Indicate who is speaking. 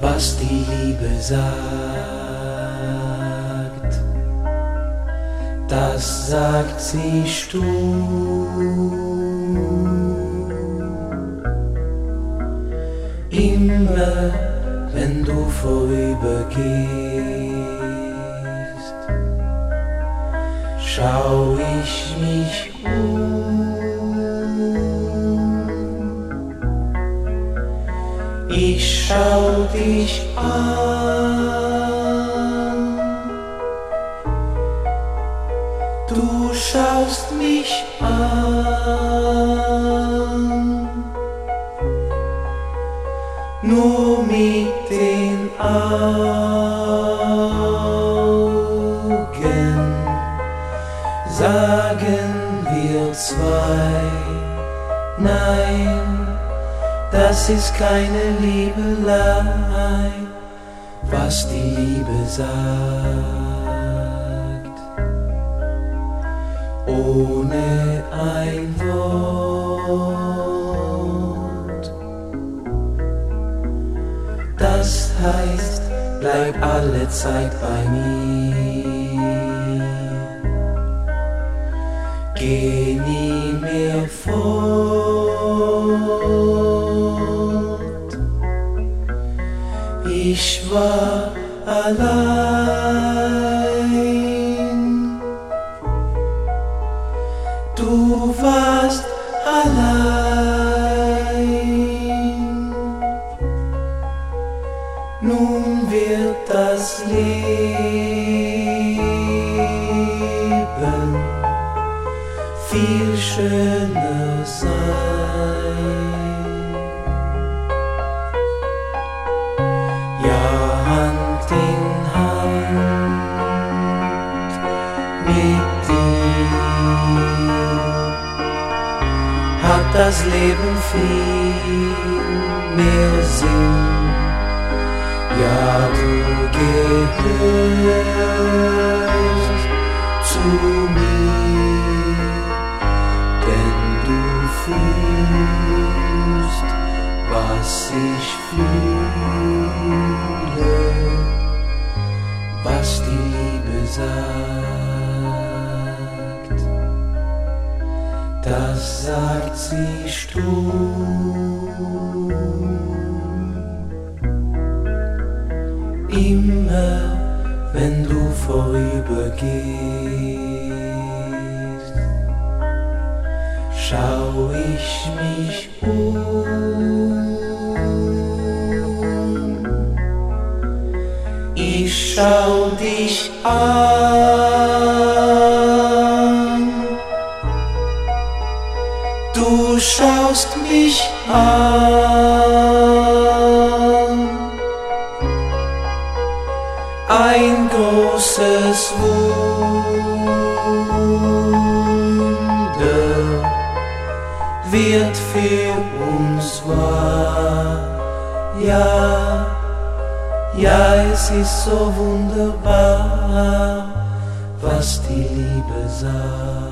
Speaker 1: was die Liebe sagt. Das sagt sie stumm. Immer wenn du vorübergehst, schau ich mich um. Schau dich an. Du schaust mich an. Nur mit den Augen sagen wir zwei Nein das ist keine Liebelei, was die Liebe sagt. Ohne ein Wort. Das heißt, bleib alle Zeit bei mir. Geh nie mehr fort. Ich war allein. Du warst allein. Nun wird das Leben viel schöner sein. Hat das Leben viel mehr Sinn. Ja, du gehörst zu mir, denn du fühlst, was ich fühle, was die Liebe sagt. Das sagt sie stumm. Immer wenn du vorübergehst, schau ich mich um. Ich schau dich an. Schaust mich an. Ein großes Wunder wird für uns wahr. Ja, ja, es ist so wunderbar, was die Liebe sagt.